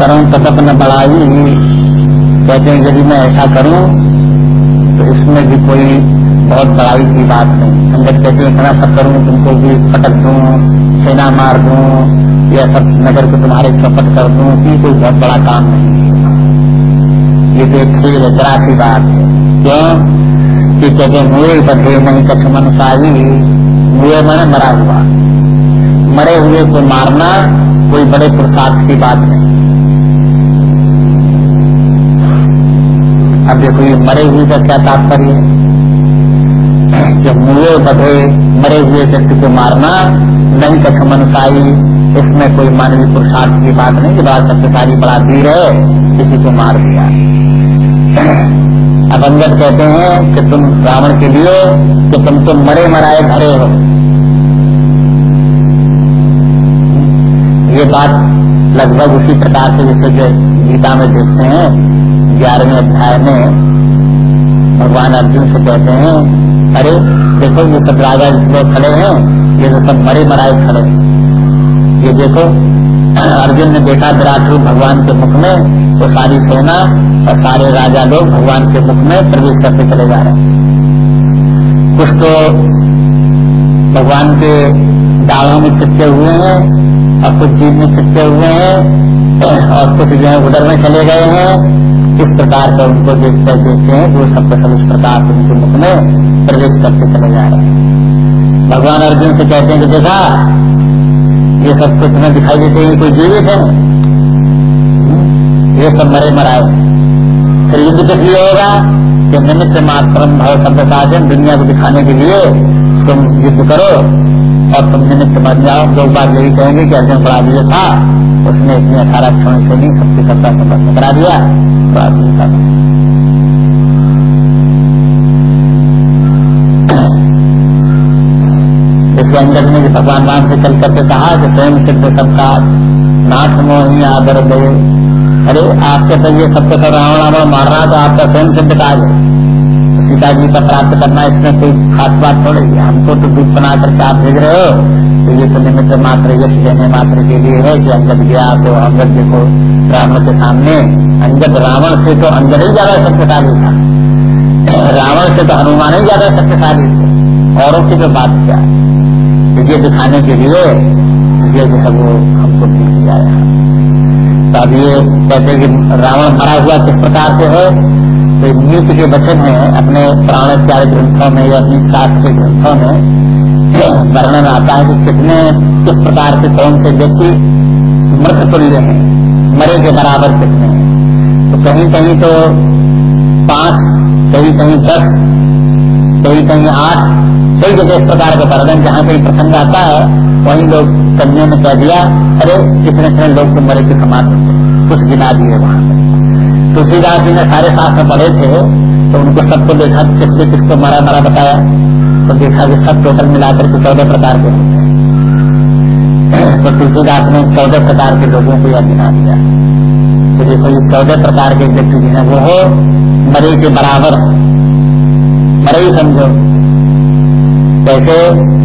करूँ तप न बढ़ाई, कहते हैं, यदि मैं ऐसा करूँ तो इसमें भी कोई बहुत बड़ाई की बात नहीं। अंदर कहते हैं, इतना सब करूँ, तुमको भी पटक दूँ, सेना मार दूँ, या सब नगर को तुम्हारे चौपट कर दूँ, ये कोई बहुत बड़ा काम नहीं ये तो एक खेल जरा सी बात है। क्यों? कि कहते मुए बधे नहीं, कछ मन साई, मुए मन मरा हुआ। मरे हुए को मारना कोई बड़े पुरुषार्थ की बात नहीं। अब देखो ये मरे हुए का क्या तात्पर्य है? मुए बधे, मरे हुए व्यक्ति को मारना नहीं कछ मनुसाई, इसमें कोई मानवीय पुरुषार्थ की बात नहीं कि बात शक्तिशाली बड़ा धीर है, किसी को मार दिया। अब अंगत कहते हैं कि तुम रावण के लिए, कि तुम तो मरे मराए भरे हो। ये बात लगभग उसी प्रकार से जैसे गीता में देखते हैं ग्यारहवें अध्याय में भगवान अर्जुन से कहते हैं, अरे, देखो ये सब राजा लोग खड़े हैं, ये तो सब मरे मराए खड़े हैं। ये देखो, अर्जुन ने देखा विराट रूप भगवान के मुख में तो सारी सेना और सारे राजा लोग भगवान के मुख में प्रवेश करते चले जा रहे हैं। कुछ तो भगवान के दाढ़ों में चिपके हुए हैं और कुछ जीव में चिपके हुए हैं, और कुछ जो है उधर में चले गए हैं। इस प्रकार का उनको देखते देखते हैं, वो सब सब इस प्रकार से उनके मुख में प्रवेश करते चले जा रहे हैं। भगवान अर्जुन से कहते हैं कि देखा, ये सब कुछ तुम्हें दिखाई देते हैं, कोई जीवित है? ये सब मरे मराए। फिर युद्ध किस लिए होगा? कि निमित्त मात्र भाव साधन दुनिया को दिखाने के लिए तुम युद्ध करो। और तुम निमित्त बन जाओ लोग बात यही कहेंगे कि अर्जुन बड़ा वीर था, उसने इतनी अठारह क्षण से नहीं सबकी सत्ता संपन्न करा दिया। बड़ा वीर था। इसके अंदर में भगवान राम से चल करके कहा कि स्वयं सिद्ध सबका नाथ मोही आदर दे। अरे, आपके तो ये सबको सब रावण रावण मार रहा तो आपका स्वयं सिद्ध काज है। सीता जी का प्राप्त करना इसमें कोई खास बात थोड़ी है। हमको तो दूध बना करके आप भेज रहे हो। तो ये तो निमित्त मात्र यश देने मात्र के लिए है कि अंगद गया तो अंगद देखो रावण के सामने अंगद रावण से तो अंगद ही ज़्यादा शक्तिशाली था। रावण से तो हनुमान ही ज़्यादा शक्तिशाली थे। औरों की तो बात क्या? है ये दिखाने के लिए ये जो है वो हमको भेज दिया तो अब ये कहते कि रावण मरा हुआ किस प्रकार से है? तो नीति के वचन में, अपने प्राण इत्यादि ग्रंथों में या अपनी शास्त्र के ग्रंथों में वर्णन आता है कि कितने, किस प्रकार से कौन से व्यक्ति मृत तुल्य है, मरे के बराबर कितने हैं। तो कहीं कहीं तो पाँच कहीं कहीं दस कहीं कहीं आठ, कई जगह इस प्रकार का वर्णन, जहाँ कहीं प्रसंग आता है, वहीं लोग कन्या ने कह दिया, अरे कितने कितने लोग तो मरे के होते कुछ गिना दिए वहाँ पर। तुलसीदास जी ने सारे शास्त्र पढ़े थे तो उनको सबको देखा, किसको किसको मरा मरा बताया। तो देखा कि सब टोटल मिलाकर के चौदह प्रकार के तो तुलसीदास ने चौदह प्रकार के लोगों को यह गिना दिया। तो देखो, ये चौदह प्रकार के व्यक्ति जो है, वो हो, मरे के बराबर। मरे ही समझो। जैसे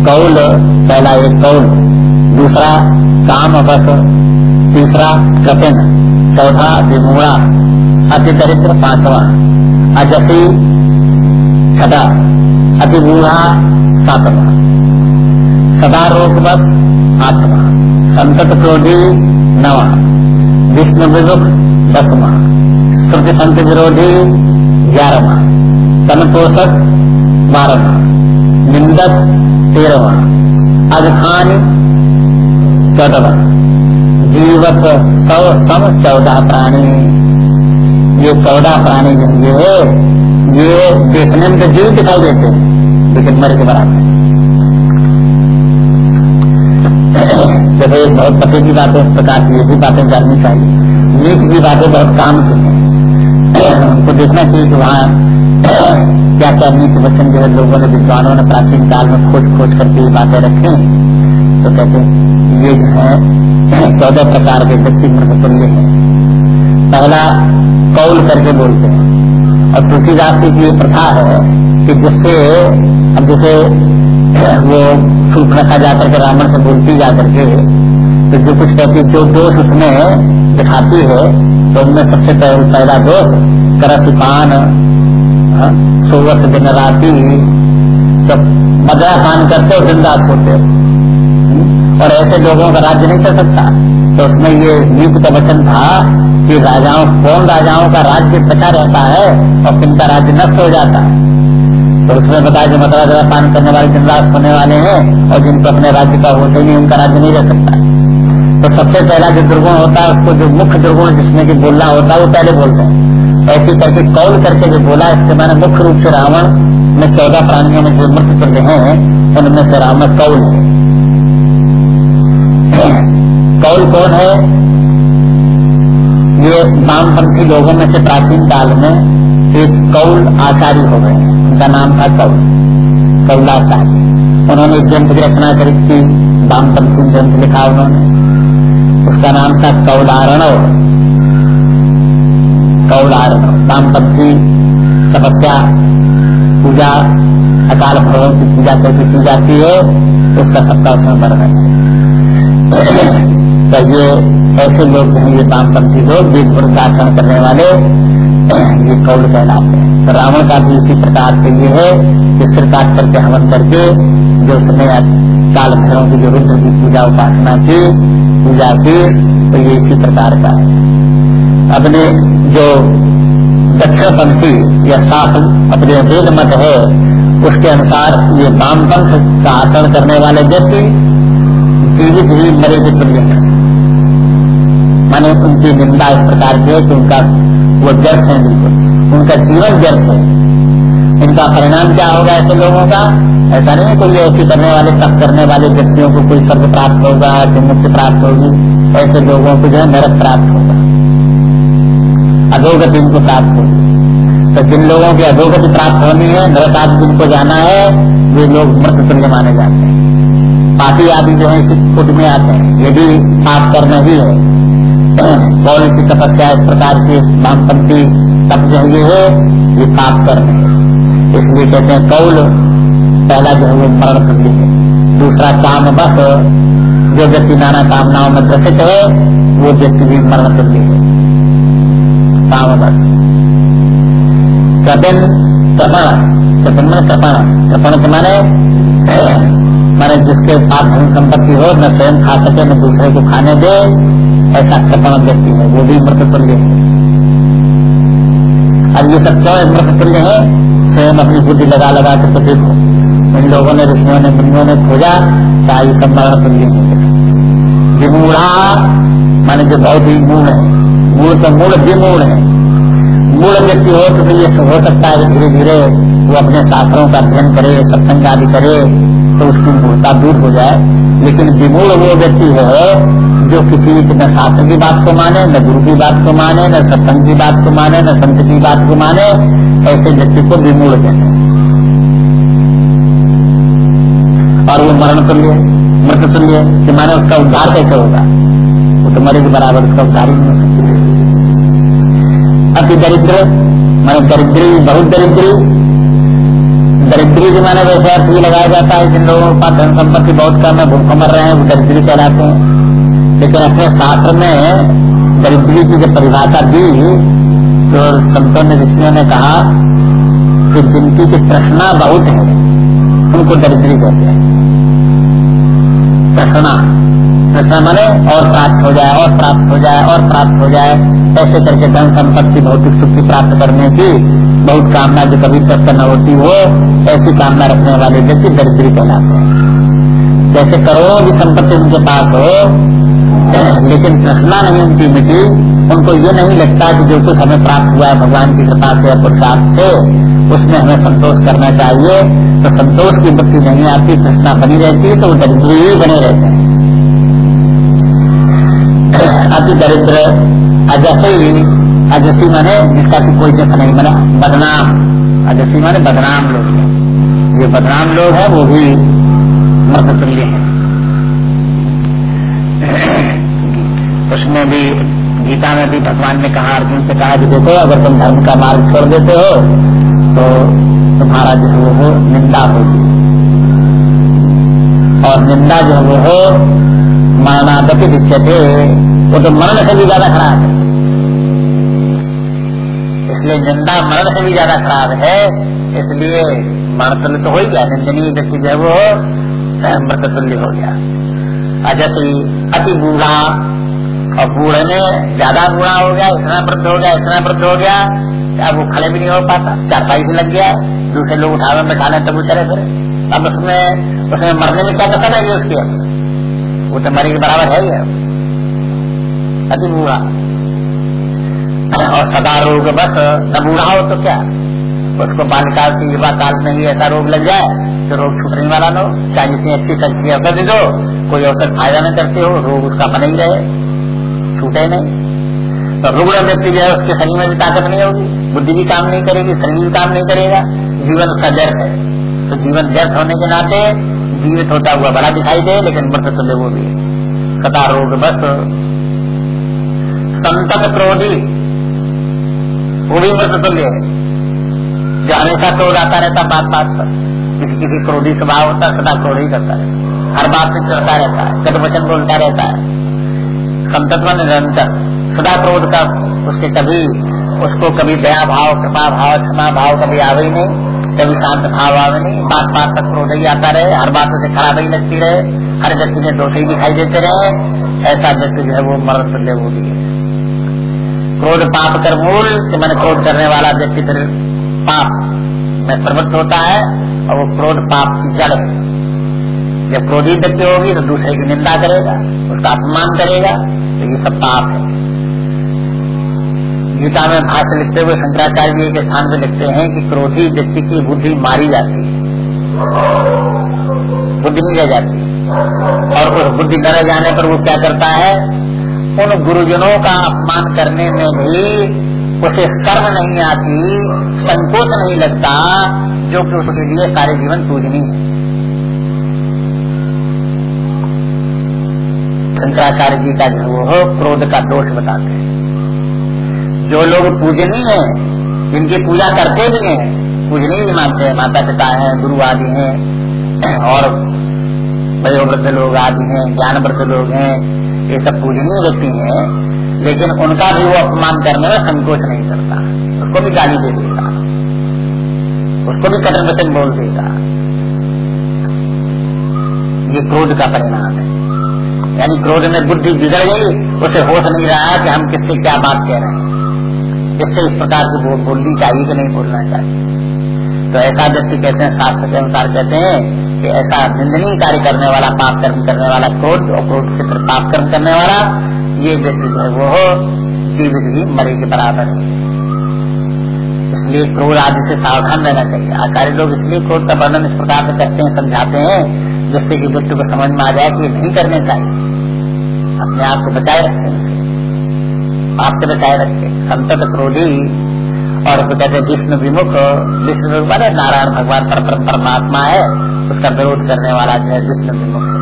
कौल, पहला एक कौल, दूसरा काम अवस तीसरा कपिन, चौथा विमूड़ा अति दरिद्र पांचवा, अजसी छठा अति बूढ़ा सातवा। सदा रोग आठवा संतत क्रोधी नवा, विष्णु विमुख दसवा श्रुति संत विरोधी ग्यारहवा तन पोषक बारहवा, निंदक तेरहवा, अजखान चौदहवा जीवत सौ सम चौदह प्राणी। ये चौदह प्राणी जो है, ये देखने में तो जीव दिखाई देते हैं, लेकिन मर के बराबर जब एक बहुत पते की बातें इस प्रकार की, ये भी बातें जाननी चाहिए। नीक की बातें बहुत काम की है। उनको देखना चाहिए कि वहाँ क्या क्या नीति वचन जो है लोगों ने, विद्वानों ने प्राचीन काल में खोज खोज करके ये बातें रखी तो कहते ये जो है, चौदह प्रकार के व्यक्ति मृतुल्य है। पहला कौल करके बोलते हैं। और तुलसीदास की ये प्रथा है कि जिससे अब जैसे वो फूल रखा जाकर के रावण से बोलती जा करके तो जो कुछ कहती जो दोष उसमें दिखाती है तो उनमें सबसे पहला दोष करत पान हाँ, सोवत दिन राती जब मदरा पान करते हो दिन रात होते हम्म, और ऐसे लोगों का राज्य नहीं कर सकता। तो उसमें ये युक्त वचन था कि राजाओं, कौन राजाओं का राज्य बचा रहता है और किन का राज्य नष्ट हो जाता है। तो उसमें बताया कि मदरा जरा पान करने वाले दिन रात होने वाले हैं और जिनको अपने राज्य का होते नहीं, उनका राज्य नहीं रह सकता। तो सबसे पहला जो दुर्गुण होता है, उसको जो मुख्य दुर्गुण जिसमें कि बोलना होता है, वो पहले बोलते हैं। ऐसे करके कौल करके जो बोला, इसके मैंने मुख्य रूप से रावण में चौदह प्राणियों में जो मृत चल रहे हैं, उनमें से रावण कौल है। कौल कौन है। ये वामपंथी लोगों में से प्राचीन काल में एक कौल आचार्य हो गए। उनका नाम था कौल। कौलाचार्य। उन्होंने ग्रंथ की रचना करी थी। वामपंथी ग्रंथ लिखा उन्होंने। उसका नाम था कौलारण कौलारण वामपंथी तपस्या, पूजा, अकाल भवन की पूजा कैसे की जाती है। उसका सबका उसमें वर्णन है। तो ये ऐसे लोग हैं, ये वामपंथी लोग, वेद वृद्धाचरण करने वाले, ये कौल कहलाते हैं? तो रावण का भी इसी प्रकार से ये है कि सिर काट करके हवन करके जो समय काल भैरों की जो रुद्र की पूजा उपासना की, पूजा की तो ये इसी प्रकार का है। अपने जो दक्षिण पंथी या शास्त्र अपने वेद मत है, उसके अनुसार ये वामपंथ का आचरण करने वाले व्यक्ति जीवित ही मरे के है। माने उनकी निंदा इस प्रकार की है कि उनका वो व्यर्थ है बिल्कुल। उनका जीवन व्यर्थ है। इनका परिणाम क्या होगा ऐसे लोगों का? ऐसा नहीं कोई ऐसी करने वाले, तप करने वाले व्यक्तियों को कोई स्वर्ग प्राप्त होगा कि मुक्ति प्राप्त होगी। ऐसे लोगों को जो है नरक प्राप्त होगा। अधोगति इनको प्राप्त होगी। तो जिन लोगों की अधोगति प्राप्त होनी है, नरक आदि जिनको जाना है, वे लोग मृत तुल्य माने जाते हैं। पापी आदि जो है, इसी खुद में आते हैं। ये भी पाप करना ही है। कौन की तपस्या इस प्रकार की वामपंथी तप जो ये है ये पाप करने इसलिए कहते हैं कौल, पहला जो है मरण तुल्य है। दूसरा काम बस, जो व्यक्ति नाना कामनाओं में ग्रसित है, वो व्यक्ति भी मरण तुल्य है। काम बस। कपिन कृपण कपिन मन कृपण कृपण के माने माने जिसके पास धन संपत्ति हो, न स्वयं खा सके, न दूसरे को खाने दे ऐसा कृपण व्यक्ति है, वो भी मृत तुल्य है। अब ये सब क्यों मृत तुल्य है? स्वयं अपनी बुद्धि लगा लगा करके देखो। इन लोगों ने, ऋषियों ने, मुनियों ने खोजा सब मरण तुल्य विमूढ़ा माने जो बहुत ही मूल है। मूल तो मूल विमूढ़ है। मूल व्यक्ति हो तो ये हो सकता है धीरे धीरे वो अपने शास्त्रों का अध्ययन करे, सत्संग आदि करे तो उसकी मूलता दूर हो जाए। लेकिन विमूल वो व्यक्ति है जो किसी न शास्त्र की बात को माने, न गुरु की बात को माने, न सत्संग की बात को माने, न संत की बात को माने, ऐसे व्यक्ति को विमूढ़ कहते हैं। और वो मरण तुल्य मृत तुल्य कि माने उसका उद्धार कैसे होगा? वो तो मरे के बराबर उसका उद्धार ही नहीं हो सकता अति दरिद्र, माने दरिद्री, बहुत दरिद्री। दरिद्री के माने वैसे अर्थ भी लगाया जाता है जिन लोगों के धन संपत्ति बहुत कम है, भूख मर रहे हैं, वो दरिद्री कहलाते हैं। लेकिन अपने शास्त्र में दरिद्री की जब परिभाषा दी तो संतों ने, ऋषियों ने कहा कि जिनकी की प्रश्ना बहुत है, उनको दरिद्री कहते हैं। प्रसना प्रसना माने और प्राप्त हो जाए, और प्राप्त हो जाए, और प्राप्त हो जाए। ऐसे करके धन संपत्ति, भौतिक सुखी प्राप्त करने की बहुत कामना जो कभी तक न होती हो, ऐसी कामना रखने वाले व्यक्ति दरिद्री कहलाते हैं। जैसे करोड़ों की संपत्ति उनके पास हो लेकिन प्रश्ना नहीं उनकी मिटी। उनको ये नहीं लगता कि जो कुछ हमें प्राप्त हुआ है, भगवान की कृपा से पुरुषार्थ से, उसमें हमें संतोष करना चाहिए। तो संतोष की वृत्ति नहीं आती, कृष्णा बनी रहती है तो वो दरिद्र ही बने रहते हैं। अति दरिद्र, अजसी अजसी माने जिसका कि कोई जैसा नहीं बना बदनाम। अजसी माने बदनाम लोग ये बदनाम लोग है, वो भी मृत तुल्य है। उसमें भी, गीता में भी भगवान ने कहा, अर्जुन से कहा कि देखो, अगर तुम धर्म का मार्ग छोड़ देते हो तो तुम्हारा जो है वो निंदा होगी। और निंदा जो है वो मरणादपि दिखते वो तो मरण से भी ज़्यादा खराब है। इसलिए निंदा मरण से भी ज़्यादा खराब है, इसलिए मरण तो हो ही गया, निंदनीय व्यक्ति जो है वो मृत तुल्य हो गया। अजति, अति बूढ़ा और बूढ़े में ज़्यादा बूढ़ा हो गया, इतना वृद्ध हो गया, इतना वृद्ध हो गया, अब वो खड़े भी नहीं हो पाता। चारपाई से लग गया, दूसरे लोग उठा बैठा लें, तब चले फिर। अब उसमें उसमें मरने में क्या कसर है उसकी? वो तो मरी के बराबर है ही अति बूढ़ा। और सदा रोग बस, न बूढ़ा हो तो क्या? उसको बालकाल से युवा काल में ही ऐसा रोग लग जाए तो रोग छूटने वाला लो चाहे जितनी अच्छी शक्ति औषध दो, कोई औसत फ़ायदा न करते हो, रोग उसका बने ही रहे। छूटे नहीं। तो रुग्ण व्यक्ति जो है, उसके शरीर में भी ताकत नहीं होगी, बुद्धि भी काम नहीं करेगी, शरीर भी काम नहीं करेगा, जीवन उसका व्यर्थ है। तो जीवन व्यर्थ होने के नाते जीवित होता हुआ बड़ा दिखाई दे, लेकिन मृत तुल्य वो भी। कथा रोग बस। संतत क्रोधी, वो भी मृत तुल्य है जो हमेशा क्रोध आता रहता बात बात पर। किसी किसी क्रोधी स्वभाव होता सदा क्रोध ही करता रहता हर बात से चढ़ता रहता है कद वचन बोलता रहता है। संतत्व निरंतर सदा क्रोध का उसके कभी, उसको कभी दया भाव कृपा भाव क्षमा भाव कभी आवे ही नहीं, कभी शांत भाव आवे नहीं। बात बात तक क्रोध ही आता रहे, हर बात उसे खराब ही लगती रहे, हर व्यक्ति में दोष ही दिखाई देते रहे, ऐसा व्यक्ति जो है वो मरण तुल्य है क्रोध पाप कर मूल, कि मैंने क्रोध करने वाला व्यक्ति फिर पाप में प्रवृत्त होता है, और वो क्रोध पाप की जड़ जब क्रोधी व्यक्ति होगी तो दूसरे की निंदा करेगा, उसका अपमान करेगा तो ये सब पाप है। गीता में भाष्य लिखते हुए शंकराचार्य जी के स्थान पे लिखते हैं कि क्रोधी व्यक्ति की बुद्धि मारी जाती है। बुद्धि नहीं रह जाती। और उस बुद्धि न जाने पर वो क्या करता है? उन गुरुजनों का अपमान करने में भी उसे शर्म नहीं आती, संकोच नहीं लगता, जो कि उसके लिए सारे जीवन पूजनी है। शंकराचार्य जी का जो वो क्रोध का दोष बताते हैं। जो लोग पूजनीय है, जिनकी पूजा करते भी हैं, पूजनीय भी मानते हैं, माता पिता है, गुरु आदि हैं, और वयोवृद्ध लोग आदि हैं ज्ञान वृद्ध लोग हैं, ये सब पूजनीय व्यक्ति हैं, लेकिन उनका भी वो अपमान करने में संकोच नहीं करता। उसको भी गाली दे देगा उसको भी कठिन वचन बोल देगा ये क्रोध का परिणाम है यानी क्रोध में बुद्धि बिगड़ गई, उसे होश नहीं रहा कि हम किससे क्या बात कह रहे हैं। जिससे इस प्रकार की बोल बोलनी चाहिए कि नहीं बोलना चाहिए। तो ऐसा व्यक्ति कहते हैं, शास्त्र के अनुसार कहते हैं कि ऐसा निंदनीय कार्य करने वाला पाप कर्म करने वाला क्रोध और क्रोध से पाप कर्म करने वाला, ये व्यक्ति जो है वो जीवित भी मरे के बराबर है। इसलिए क्रोध आदि से सावधान रहना चाहिए। आचार्य लोग इसलिए क्रोध का वर्णन इस प्रकार से करते हैं, समझाते हैं, जिससे कि व्यक्ति को समझ में आ जाए कि नहीं करने चाहिए। अपने आप को बचाए रखते हैं आपसे बचाए रखे। संतत क्रोधी और कहते विष्णु विमुख। विष्णु विमुख नारायण भगवान पर परमात्मा है। उसका विरोध करने वाला जो है विष्णु विमुख।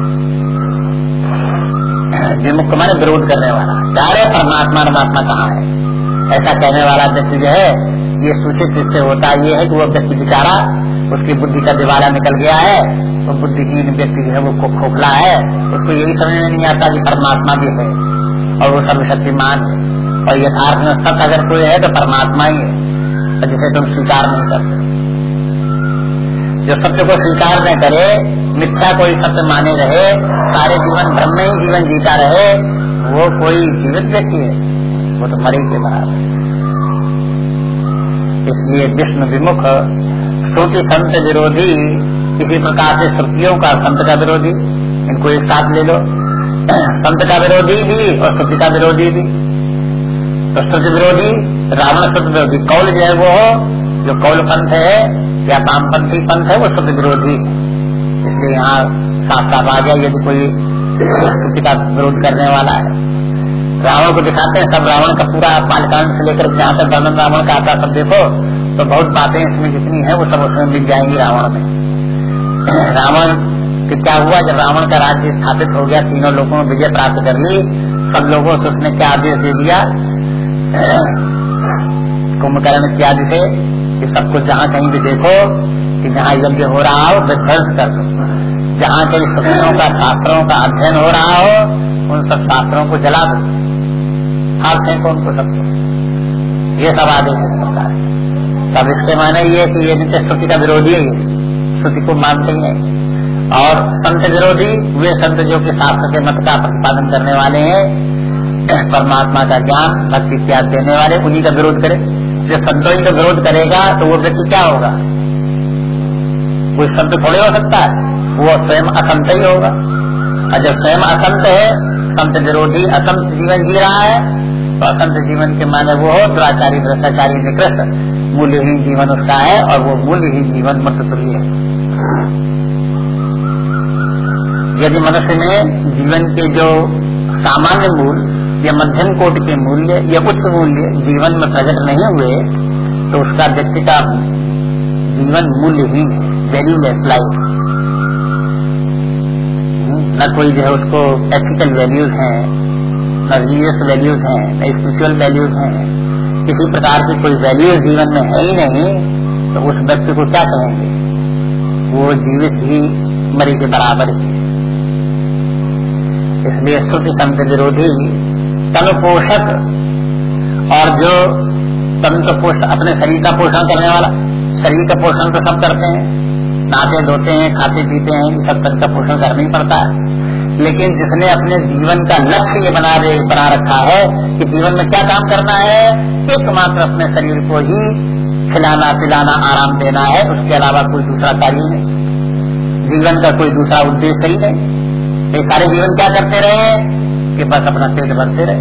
विमुख माने विरोध करने वाला। रहे परमात्मा परमात्मा कहाँ है? ऐसा कहने वाला व्यक्ति जो है, ये सूचित जिससे होता ये है कि वो व्यक्ति बेचारा उसकी बुद्धि का दिवाला निकल गया है। वो बुद्धिहीन व्यक्ति जो है वो खोखला है। उसको यही समझ में नहीं आता कि परमात्मा भी है और वो सर्वशक्तिमान है। और यथार्थ में सत्य अगर कोई है तो परमात्मा ही है। तो जिसे तुम स्वीकार नहीं करते। जो सत्य को स्वीकार न करे, मिथ्या कोई सत्य माने रहे, सारे जीवन भ्रम में ही जीवन जीता रहे, वो कोई जीवित व्यक्ति है, वो तो मरी के बराबर इसलिए विष्णु विमुख, श्रुति संत विरोधी किसी प्रकार से श्रुतियों का संत का विरोधी, इनको एक साथ ले लो। संत का विरोधी भी और श्रुति का विरोधी भी। तो शुद्ध विरोधी, रावण शुद्ध विरोधी, कौल जो है वो, जो कौल पंथ है या वामपंथी पंथ है, वो शुद्ध विरोधी इसलिए यहाँ साफ़ साफ़ आ गया, यदि कोई किसी का विरोध करने वाला है। रावण को दिखाते हैं, सब रावण का पूरा बालकांड से लेकर जहाँ तक रावण का आता सब देखो तो बहुत बातें इसमें जितनी है, वो सब उसमें मिल जाएँगी रावण में। रावण कि क्या हुआ? जब रावण का राज्य स्थापित हो गया, तीनों लोगों ने विजय प्राप्त कर ली। सब लोगों से उसने क्या आदेश दे दिया? कुंभकर्ण इत्यादि से कि सब कुछ जहाँ कहीं भी देखो, कि जहाँ यज्ञ हो रहा हो विध्वंस कर दो। जहाँ कई सत्यों का, शास्त्रों का अध्ययन हो रहा हो, उन सब शास्त्रों को जला दो। हाथ फेंको उनको सबको। ये सब आदेश इस प्रकार। तब इसके माने ये कि ये नित्य स्तुति का विरोधी है स्तुति को मानते हैं। और संत विरोधी, वे संत जो कि शास्त्र के मत का प्रतिपादन करने वाले हैं, परमात्मा का ज्ञान, भक्ति त्याग देने वाले, उन्हीं का विरोध करे। जो संतों का विरोध करेगा तो वो व्यक्ति क्या होगा? कोई संत थोड़े हो सकता है, वो स्वयं असंत ही होगा। और जब स्वयं असंत है, संत विरोधी असंत जीवन जी रहा है असंत जीवन के माने वो हो, दुराचारी, भ्रष्टाचारी निकृष्ट मूल्यहीन जीवन उसका है और वो मूल्यहीन जीवन मत तुल्य है। यदि मनुष्य ने जीवन के जो सामान्य मूल, या मध्यम कोट के मूल्य, या उच्च मूल्य जीवन में प्रकट नहीं हुए तो उसका व्यक्ति का जीवन मूल्यहीन है वैल्यूलेस लाइफ न कोई जो है उसको प्रैक्टिकल वैल्यूज़ हैं रिलीजियस वैल्यूज़ हैं स्पिरिचुअल वैल्यूज़ हैं। किसी प्रकार की कोई वैल्यू जीवन में है ही नहीं तो उस व्यक्ति को क्या कहेंगे? वो जीवित ही मरी के बराबर ही इसलिए स्तुति संत विरोधी, तन पोषक, और जो तंत्र पोषण अपने शरीर का पोषण करने वाला, शरीर का पोषण तो सब करते हैं। नहाते धोते हैं खाते पीते हैं सब तरह का पोषण करना ही पड़ता है। लेकिन जिसने अपने जीवन का लक्ष्य ये बना दे, बना रखा है कि जीवन में क्या काम करना है, एकमात्र अपने शरीर को ही खिलाना, पिलाना, आराम देना है, उसके अलावा कोई दूसरा कार्य नहीं। जीवन का कोई दूसरा उद्देश्य ही नहीं। ये सारे जीवन क्या करते रहे? कि बस अपना पेट भरते रहे,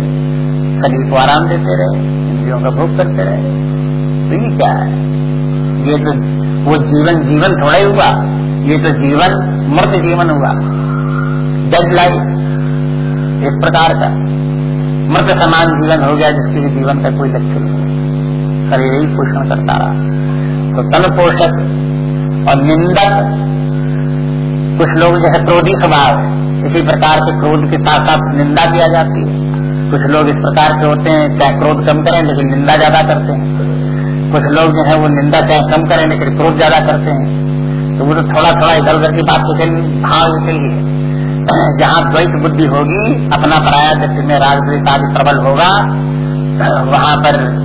शरीर को आराम देते रहे, इंद्रियों का भोग करते रहे। तो ये क्या है? ये तो वो जीवन जीवन थोड़ा ही हुआ, ये तो जीवन मृत जीवन हुआ। डेड लाइफ इस प्रकार का मृत समान जीवन हो गया जिसके लिए जीवन का कोई लक्ष्य नहीं शरीर ही पोषण करता रहा। तो तन पोषक और निंदक कुछ लोग जो है क्रोधी स्वभाव इसी प्रकार के क्रोध के साथ साथ निंदा किया जाती है। कुछ लोग इस प्रकार के होते हैं, चाहे क्रोध कम करें, लेकिन निंदा ज़्यादा करते हैं। कुछ लोग जो है, वो निंदा चाहे कम करें, लेकिन क्रोध ज़्यादा करते हैं। तो वो तो थोड़ा थोड़ा इधर उधर की बात तो भाव निकलिए जहाँ द्वैत बुद्धि होगी, अपना पराया व्यक्ति में राजद्वेश आदि प्रबल होगा, वहाँ पर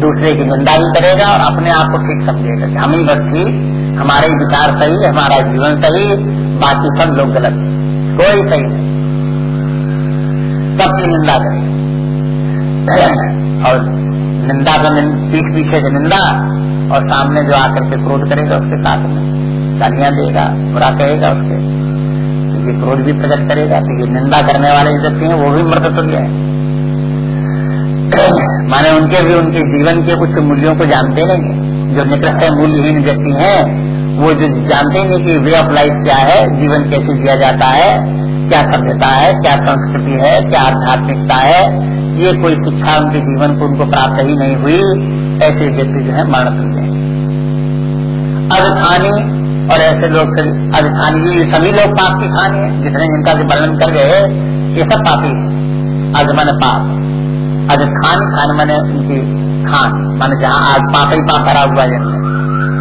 दूसरे की निंदा भी करेगा और अपने आप को ठीक समझेगा। कि हम ही बस ठीक हमारे विचार सही, हमारा जीवन सही, बाकी सब लोग गलत कोई सही नहीं। सबकी निंदा करेगा। और निंदा का पीठ पीछे से निंदा, और सामने जो आकर के क्रोध करेगा, उसके साथ में गालियाँ देगा, बुरा कहेगा उसके। ये क्रोध भी प्रकट करेगा तो ये निंदा करने वाले व्यक्ति हैं, वो भी मृत तुल्य है। माने उनके भी, उनके जीवन के कुछ मूल्यों को जानते नहीं जो निकृष्ट मूल्यहीन व्यक्ति हैं, वो जो जानते नहीं कि वे ऑफ़ लाइफ क्या है, जीवन कैसे जिया जाता है, क्या सभ्यता है, क्या संस्कृति है, क्या आध्यात्मिकता है, ये कोई शिक्षा उनके जीवन को उनको प्राप्त ही नहीं हुई, ऐसे व्यक्ति जो है, मरण तुल्य अधानी और ऐसे लोग अधानी ये सभी लोग पाप की खानी है, जितने जिनका वर्णन कर गए ये सब पापी है। अज मन पाप अज खान मैंने उनकी खान, मान जहाँ आज पाप ही पाप भरा हुआ जिनमें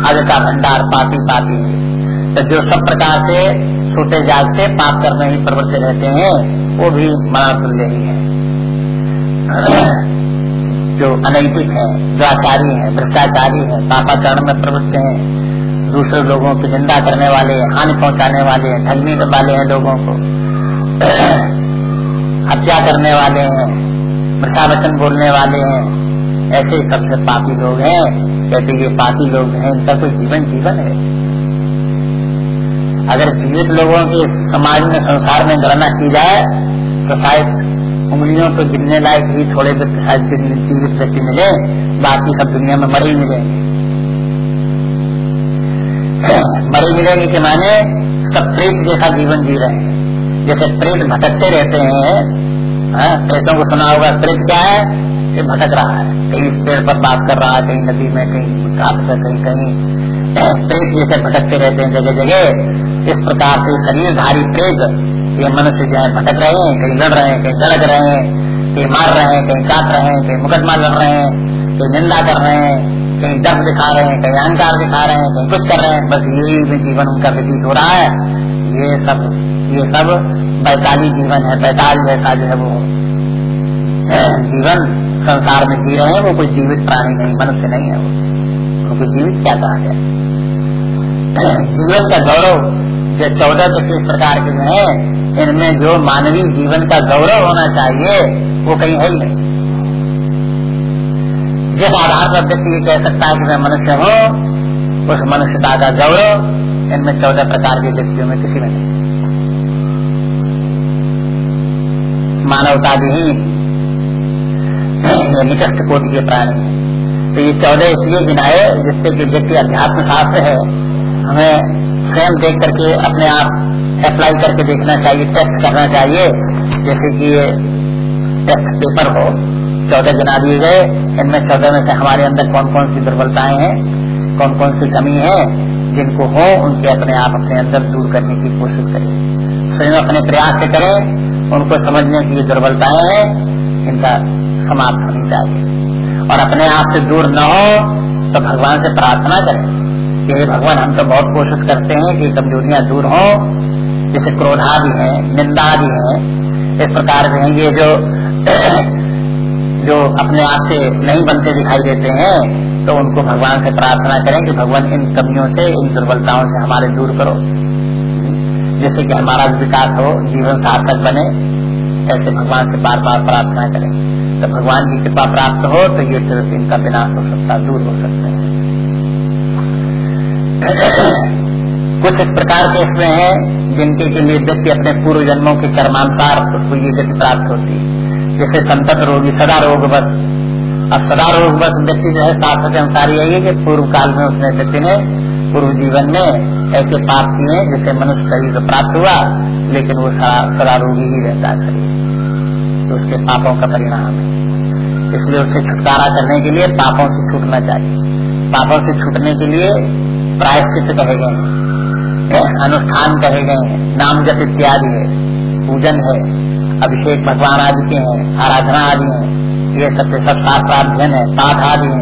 अज का भंडार पापी पापी है तो जो सब प्रकार से सोते जागते, पाप करने ही प्रवृत्ति रहते हैं, वो भी मरण तुल्य ही है। जो अनैतिक है, जो आचारी है, भ्रष्टाचारी है, पापाचरण में प्रवृत्त है दूसरे लोगों की निंदा करने वाले, हानि पहुँचाने वाले हैं ठगने वाले हैं लोगों को। हत्या करने वाले हैं वचन बोलने वाले हैं। ऐसे सबसे पापी लोग हैं कहते ये पापी लोग हैं, इनका कोई जीवन जीवन है। अगर जीवित लोगों के समाज में, संसार में गणना की जाए तो शायद उंगलियों को गिरने लायक ही थोड़े जीवित व्यक्ति मिले, बाकी सब दुनिया में मरे मिलेंगे मरे मिलेंगे के माने सब प्रेत जैसा जीवन जी रहे हैं। जैसे प्रेत भटकते रहते हैं हाँ, प्रेतों को सुना होगा प्रेत क्या है? ये भटक रहा है। कहीं पेड़ पर बात कर रहा है कहीं नदी में कहीं घाट पर कहीं कहीं। प्रेत जैसे भटकते रहते हैं जगह जगह। इस प्रकार से शरीरधारी प्रेत ये मनुष्य जो है भटक रहे हैं कहीं लड़ रहे हैं कहीं झड़क रहे हैं कहीं मार रहे हैं कहीं काट रहे हैं कहीं मुकदमा लड़ रहे हैं कहीं निंदा कर रहे हैं। कहीं दर्द दिखा रहे हैं, कहीं अहंकार दिखा रहे हैं, कहीं कुछ कर रहे हैं, बस यही भी जीवन उनका व्यतीत हो रहा है। ये सब ये सब बैताली जीवन है बैताल जैसा जो है वो जीवन संसार में जी रहे हैं, वो कोई जीवित प्राणी नहीं, मनुष्य नहीं है वो। उनको जीवित क्या कहा गया जीवन का गौरव जो चौदह इक्कीस प्रकार के जो है, इनमें जो मानवीय जीवन का गौरव होना चाहिए, वो कहीं है ही नहीं। जिस आधार पर व्यक्ति ये कह सकता है कि मैं मनुष्य हूँ, उस मनुष्यता का गौरव इनमें चौदह प्रकार के व्यक्तियों में किसी में नहीं। मानवता भी ये निकट कोटि के प्राणी। तो ये चौदह इसलिए गिनाए जिससे कि व्यक्ति अध्यात्म शास्त्र है। हमें स्वयं देख करके अपने आप अप्लाई करके देखना चाहिए टेस्ट करना चाहिए, जैसे कि ये टेस्ट पेपर हो। चौदह गिना दिए गए, इनमें चौदह में से हमारे अंदर कौन कौन सी दुर्बलताएँ हैं कौन कौन सी कमी है, जिनको हो, उनके अपने आप अपने अंदर दूर करने की कोशिश करें। स्वयं अपने प्रयास से करें, उनको समझने की ये दुर्बलताएँ हैं, इनका समाप्त होनी चाहिए और अपने आप से दूर न हो तो भगवान से प्रार्थना करें कि भगवान, हम तो बहुत कोशिश करते हैं कि कमजोरियाँ दूर हों, जैसे क्रोधा भी है, निंदा भी है, इस प्रकार से ये जो जो अपने आप से नहीं बनते दिखाई देते हैं तो उनको भगवान से प्रार्थना करें कि भगवान इन कमियों से, इन दुर्बलताओं से हमारे दूर करो। जैसे कि हमारा विकास हो, जीवन सार्थक बने, ऐसे भगवान से बार बार प्रार्थना करें। तो भगवान की कृपा प्राप्त हो तो ये फिर इनका विनाश हो सकता, दूर हो सकते हैं। कुछ इस प्रकार के इसमें हैं, जिनके के लिए व्यक्ति अपने पूर्व जन्मों के कर्मानुसार उसको ये गति प्राप्त होती है। जैसे संतत रोगी, सदा रोग बस। अब सदा रोग बस व्यक्ति जो है शास्त्र के अनुसार यही है कि पूर्व काल में उसने व्यक्ति ने, पूर्व जीवन में ऐसे पाप किए जिससे मनुष्य शरीर को प्राप्त हुआ, लेकिन वो सदा रोगी ही रहता है तो उसके पापों का परिणाम है। इसलिए उससे छुटकारा करने के लिए पापों से छूटना चाहिए। पापों से छूटने के लिए प्रायश्चित कहे गए हैं। अनुष्ठान कहे गए नाम जप इत्यादि है। पूजन है। अभिषेक भगवान आदि के हैं, आराधना आदि है, ये सब सब शास्त्राध्ययन है पाठ आदि है,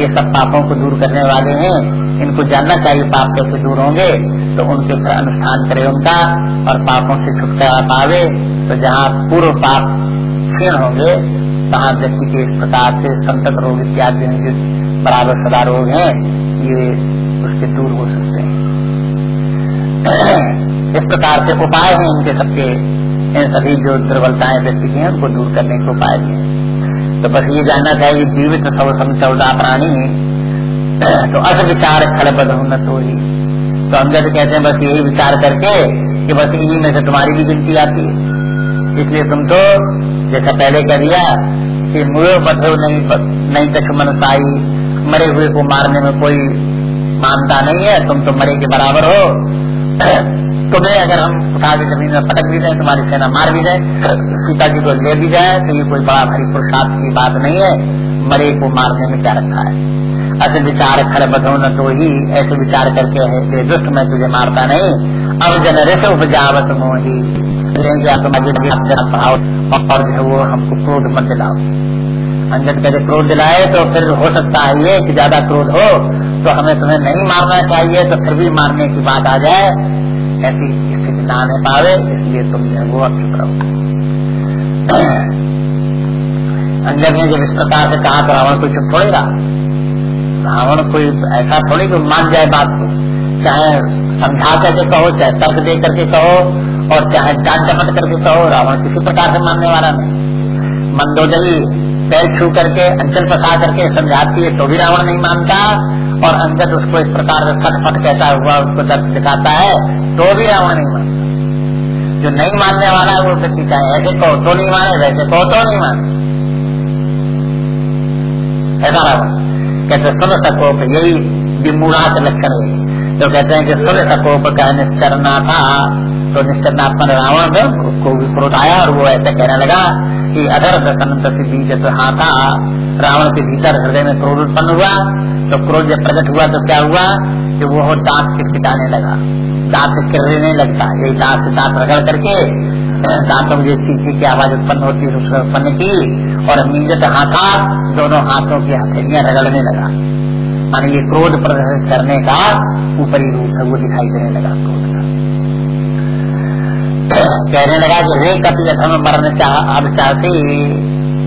ये सब पापों को दूर करने वाले हैं, इनको जानना चाहिए पाप कैसे दूर होंगे तो उनके अनुष्ठान करे उनका, और पापों से छुटकारा पावे तो जहाँ पूर्व पाप क्षीण होंगे, वहाँ व्यक्ति के इस प्रकार से संतत रोग इत्यादि जो बराबर सदा रोग हैं, ये उसके दूर हो सकते हैं। इस प्रकार से उपाय हैं इनके सबके। इन सभी जो दुर्बलताएँ व्यक्ति की हैं, उनको दूर करने के उपाय भी तो बस ये जानना था चाहिए जीवित सब प्राणी तो अस विचार खल बदहुन तो ही तो अंगद कहते हैं बस यही विचार करके कि बस इन्हीं में से तुम्हारी भी गिनती आती है। इसलिए तुम तो जैसा पहले कह दिया कि मुए बधो नहीं नहीं दुश्मन साई मरे हुए को मारने में कोई मानता नहीं है, तुम तो मरे के बराबर हो। तुम्हें अगर हम उठा के ज़मीन में पटक भी जाए, तुम्हारी सेना मार भी जाए, सीता जी को ले भी जाए तो ये कोई बड़ा भारी पुरुषार्थ की बात नहीं है। मरे को मारने में क्या रखा है? ऐसे विचार खड़े बधो न तो ही ऐसे विचार करके है दुष्ट मैं तुझे मारता नहीं। अब जन रिस उपजावत मोही। और जो वो हमको क्रोध मत दिलाओ। अंजन कहते क्रोध दिलाए तो फिर हो सकता है ये कि ज़्यादा क्रोध हो तो हमें तुम्हें नहीं मारना चाहिए तो फिर भी मारने की बात आ जाए। ऐसी स्थिति ना आने पावे, इसलिए तुम जो है वो चुप रहो अंजन ने जब इस प्रकार से कहा तो रावण कोई चुप रहा। रावण कोई ऐसा थोड़ी कि मान जाए बात को। चाहे समझा करके कहो, चाहे तर्क दे करके कहो, और चाहे जान चपट करके कहो रावण किसी प्रकार से मानने वाला नहीं। मंदोदरी पैर छू करके, अंचल फसा करके समझाती है तो भी रावण नहीं मानता, और अंगद उसको इस प्रकार से फटफट कहता हुआ उसको दर्द दिखाता है तो भी रावण नहीं मानता जो नहीं मानने वाला है वो व्यक्ति चाहे ऐसे कहो तो नहीं माने, वैसे कहो तो नहीं माने। ऐसा रावण कहते सुन सको यही विमूढ़ा के लक्षण है। तो कहते हैं कि सुन सको का निश्चरना था। तो निश्चरनात्मक रावण को भी क्रोध आया और वो ऐसे कहने लगा कि अधर दर्शन बीज हाथा रावण के भीतर हृदय में क्रोध उत्पन्न हुआ। तो क्रोध जब प्रकट हुआ तो क्या हुआ? कि वो दांत खिटखिटाने लगा। दांत किरने लगता। ये दांत से दांत रगड़ करके, दांतों में चीखी की आवाज़ उत्पन्न होती है उसमें उत्पन्न की और मीजत हाथा, दोनों हाथों की हथेलियाँ रगड़ने लगा। माने ये क्रोध प्रदर्शित करने का ऊपरी रूप है, वो दिखाई देने लगा क्रोध का। कहने लगा कि रे कपि अथम मरने अब चाहती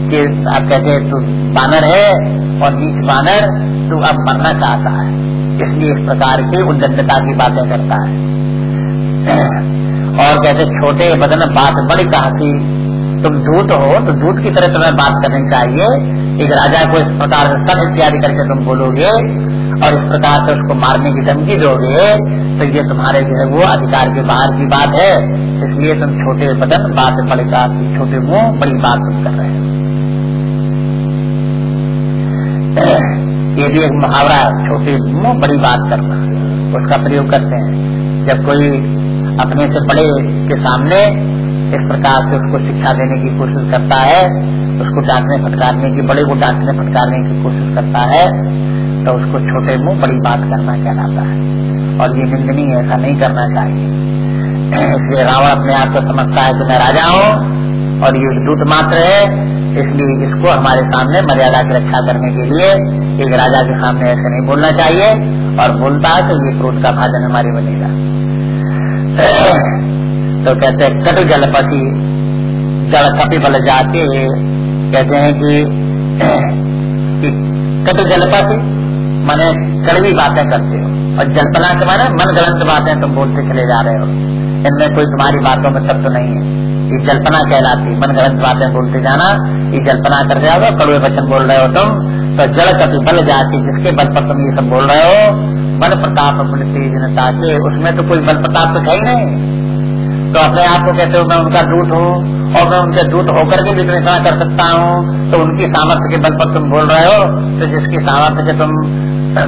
कि आप कहते तू बानर है और नीच बानर, तू अब मरना चाहता है। इसलिए इस प्रकार की उद्दता की बातें करता है। और कहते छोटे बदन बात बड़ी कहा तुम दूत हो तो दूत की तरह तुम्हें बात करनी चाहिए। एक राजा को इस प्रकार से सब इत्यादि करके तुम बोलोगे और इस प्रकार से उसको मारने की धमकी दोगे तो ये तुम्हारे जो है वो अधिकार के बाहर की बात है। इसलिए तुम छोटे बदन बात बड़ी बात छोटे मुँह, बड़ी बात कर रहे हो। ये भी एक मुहावरा है, छोटे मुँह बड़ी बात करना। उसका प्रयोग करते हैं। जब कोई अपने से बड़े के सामने इस प्रकार से उसको शिक्षा देने की कोशिश करता है, उसको डांटने फटकारने की, बड़े को डांटने फटकारने की कोशिश करता है तो उसको छोटे मुँह बड़ी बात करना कहलाता है। और ये निंदनीय, ऐसा नहीं करना चाहिए। इसलिए रावण अपने आप को समझता है कि मैं राजा हूँ और ये दूत मात्र है इसलिए इसको हमारे सामने मर्यादा की रक्षा करने के लिए एक राजा के सामने ऐसे नहीं बोलना चाहिए और बोलता है तो ये क्रोध का भाजन हमारी बनेगा तो कहते हैं कट जलपति जल कपि बल जाते कहते हैं कि, कटु जलपति माने कड़वी बातें करते हो। और जल्पना के माने मन गलत बातें तुम बोलते चले जा रहे हो। इनमें कोई तुम्हारी बातों में तत्व नहीं है। ये जल्पना कहलाती मन गलत बातें बोलते जाना, ये जल्पना कर रहे हो कड़वे वचन बोल रहे हो तुम तो जल कपि बल जाती, जिसके बल पर तुम ये सब बोल रहे हो बल प्रताप तेज के उसमें तो कोई बल प्रताप तो है ही नहीं। तो अपने आप को कहते हो, मैं उनका दूत हूँ, और मैं उनके दूत होकर के इतना कर सकता हूँ तो उनकी सामर्थ्य के बल पर तुम बोल रहे हो तो जिसकी सामर्थ्य के तुम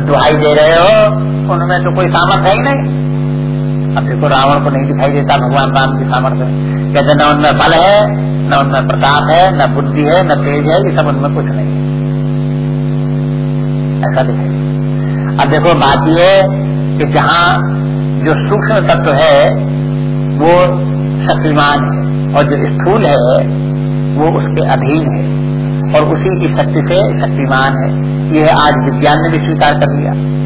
दुहाई दे रहे हो, उनमें तो कोई सामर्थ्य है ही नहीं। अब देखो रावण को नहीं दिखाई देता, भगवान राम की सामर्थ्य। कहते न उनमें बल है, न उनमें प्रताप है, न बुद्धि है, न तेज है, ये सब उनमें कुछ नहीं है। ऐसा दिखाई अब देखो, बात ये कि जहाँ जो सूक्ष्म तत्व है, वो शक्तिमान है, और जो स्थूल है, वो उसके अधीन है, और उसी की शक्ति से शक्तिमान है। यह आज विज्ञान ने भी स्वीकार कर लिया।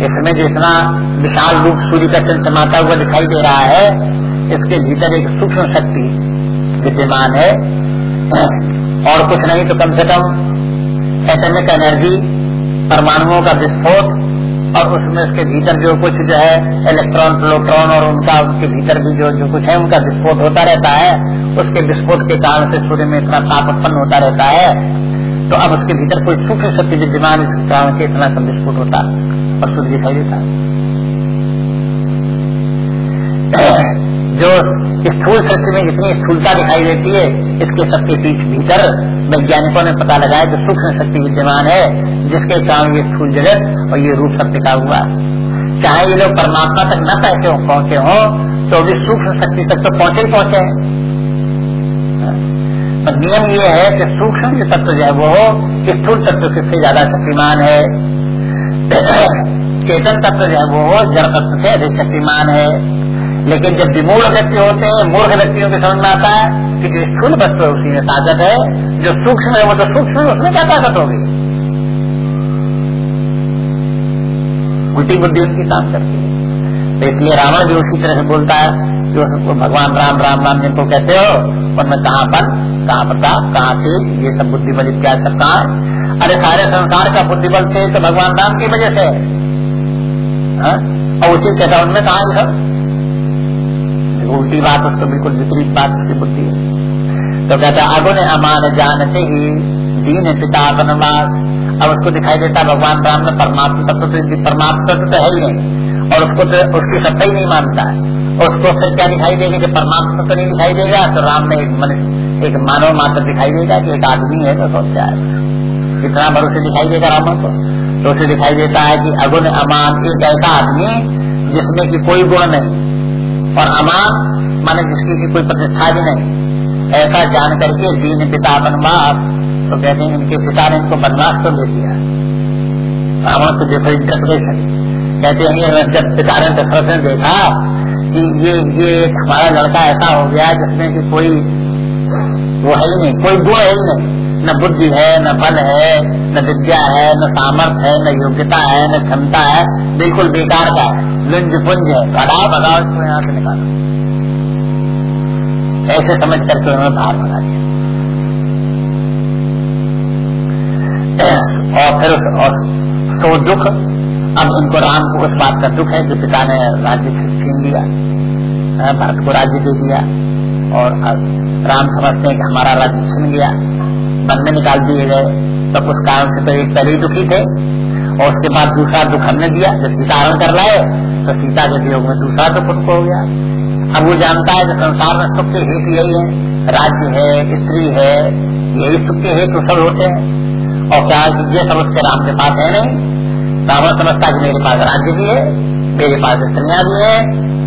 इसमें जो इतना विशाल रूप सूर्य का चमचमाता हुआ दिखाई दे रहा है, इसके भीतर एक सूक्ष्म शक्ति विद्यमान है। और कुछ नहीं तो कम से कम एटमिक एनर्जी, परमाणुओं का विस्फोट, और उसमें उसके भीतर जो कुछ जो है, इलेक्ट्रॉन, प्रोटॉन और उनका, उनके भीतर भी जो जो कुछ है, उनका विस्फोट होता रहता है। उसके विस्फोट के कारण से सूर्य में इतना ताप उत्पन्न होता रहता है। तो अब उसके भीतर कोई सूक्ष्म शक्ति विद्यमान कारण से इतना विस्फोट होता और सूर्य दिखाई देता जो स्थूल सृष्टि में इतनी स्थूलता दिखाई देती है, इसके सबके पीछ भीतर वैज्ञानिकों ने पता लगाया जो सूक्ष्म शक्ति विद्यमान है, जिसके कारण ये स्थूल जगत और ये रूप सब टिका हुआ चाहे ये लोग परमात्मा तक न पैसे पहुँचे हो तो भी सूक्ष्म शक्ति तक तो पहुँचे ही पहुँचे तो नियम ये है कि सूक्ष्म जो तत्व जो है, वो स्थूल तत्व से ज़्यादा शक्तिमान है। चेतन तत्व जो है वो जड़ तत्व से अधिक शक्तिमान है। लेकिन जब विमूढ़ व्यक्ति होते हैं, मूर्ख व्यक्तियों के समझ में आता है कि जो स्थूल वस्तु है, उसी में ताकत है, जो सूक्ष्म है वो तो सूक्ष्म है, उसमें क्या ताकत होगी? उल्टी बुद्धि उनकी काम करती है। तो इसलिए रावण भी उसी तरह से बोलता है, जो भगवान, राम राम राम जिनको कहते हो, उनमें कहाँ पर कहाँ प्रताप, कहाँ तेज, ये सब बुद्धिबल इत्यादि सब कहा अरे सारे संसार का बुद्धिबल थे तो भगवान राम की वजह से। हाँ? और उचित कहता उनमें कहा सब उल्टी बात उसको बिल्कुल विपरीत बात उसकी बुद्धि है। तो कहता, अगुण अमान जानते ही, दीन पिता बनवास अब उसको दिखाई देता, भगवान राम में परमात्मा तत्व तो परमात्मा तत्व तो है ही नहीं। और उसको तो उसकी सत्ता ही नहीं मानता। है उसको फिर क्या दिखाई देगा? कि परमात्मा तो नहीं दिखाई देगा तो राम में एक मनुष्य, एक मानव मात्र दिखाई देगा कि एक आदमी है तो सोच है। कितना भरोसे दिखाई देगा रावण को? तो उसे दिखाई देता है कि अगुण अमान एक ऐसा आदमी जिसमें की कोई गुण नहीं। और अमान माने जिसकी की कोई प्रतिष्ठा भी नहीं। ऐसा जान करके दीन पिता बनवास तो कहते हैं इनके पिता ने इनको बनवास तो दे दिया। रावण को देखो इंटरप्रेशन कहते हैं जब पिता ने दशरथ देखा कि ये ये हमारा लड़का ऐसा हो गया जिसमें कि कोई वो है ही नहीं, कोई गुण है ही नहीं। न बुद्धि है, न बल है, न विद्या है, न सामर्थ्य है, न योग्यता है, न क्षमता है, बिल्कुल बेकार का है। लुंज पुंज है। भगाओ भगाओ इसको यहाँ से निकालो। ऐसे समझ करके उन्होंने बाहर भगा दिया। और फिर और सो दुख, अब उनको राम को उस बात का दुख है कि पिता ने राज्य छीन लिया भरत को राज्य दे दिया, और अब राम समझते हैं कि हमारा राज्य छीन गया वन में निकाल दिए गए। तो उस कारण से तो एक पहले ही दुखी थे। और उसके बाद दूसरा दुख हमने दिया। जब सीता हरण कर लाए तो सीता के वियोग में दूसरा दुख उनको हो गया। अब वो जानता है कि संसार में सुख के हेतु यही है। राज्य है, स्त्री है, यही सुख के हेतु सब होते हैं। और क्या ये उसके राम के पास है नहीं। रावण समझता कि मेरे पास राज्य भी है, मेरे पास स्त्रियाँ भी है।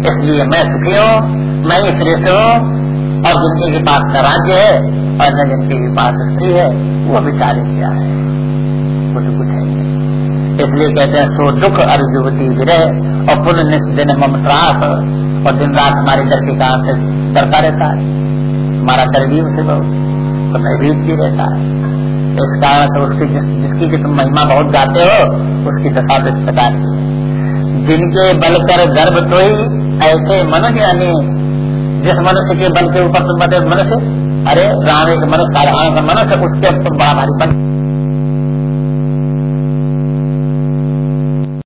इसलिए मैं सुखी हूँ, मैं स्त्री से हूँ। और जिनके पास राज्य है और न जिनके के पास स्त्री है वो बेचारे क्या है। कुछ कुछ है। इसलिए कहते हैं सो दुख और युवती विरह और पुनः निस मम त्रास और दिन रात हमारे डर के कारण से डरता रहता है। हमारा डर भी उसे बहुत तो भयभीत भी रहता है। इस कारण से उसकी जिस, जिसकी की तुम महिमा बहुत गाते हो उसकी दशा इस प्रकार की जिनके बल कर गर्भ तो ही ऐसे मनुष्य यानी जिस मनुष्य के बल के ऊपर तुम बते मनुष्य अरे राम एक मनुष्य साधारण मनुष्य उसके बड़ा भारी बन